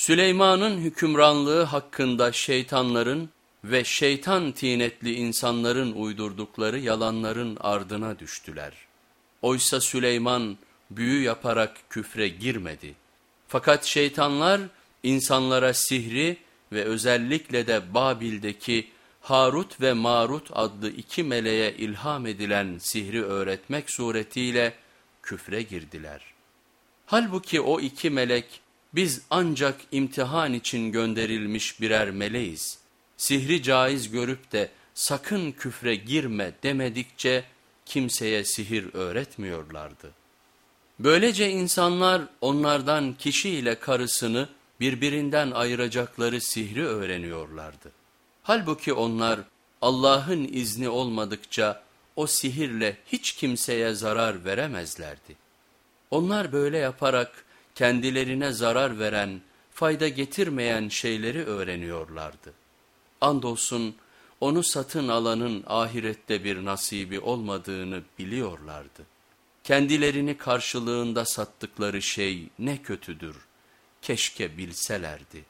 Süleyman'ın hükümranlığı hakkında şeytanların ve şeytan tinetli insanların uydurdukları yalanların ardına düştüler. Oysa Süleyman büyü yaparak küfre girmedi. Fakat şeytanlar insanlara sihri ve özellikle de Babil'deki Harut ve Marut adlı iki meleğe ilham edilen sihri öğretmek suretiyle küfre girdiler. Halbuki o iki melek biz ancak imtihan için gönderilmiş birer meleğiz. Sihri caiz görüp de sakın küfre girme demedikçe kimseye sihir öğretmiyorlardı. Böylece insanlar onlardan kişiyle karısını birbirinden ayıracakları sihri öğreniyorlardı. Halbuki onlar Allah'ın izni olmadıkça o sihirle hiç kimseye zarar veremezlerdi. Onlar böyle yaparak kendilerine zarar veren, fayda getirmeyen şeyleri öğreniyorlardı. Andolsun onu satın alanın ahirette bir nasibi olmadığını biliyorlardı. Kendilerini karşılığında sattıkları şey ne kötüdür, keşke bilselerdi.''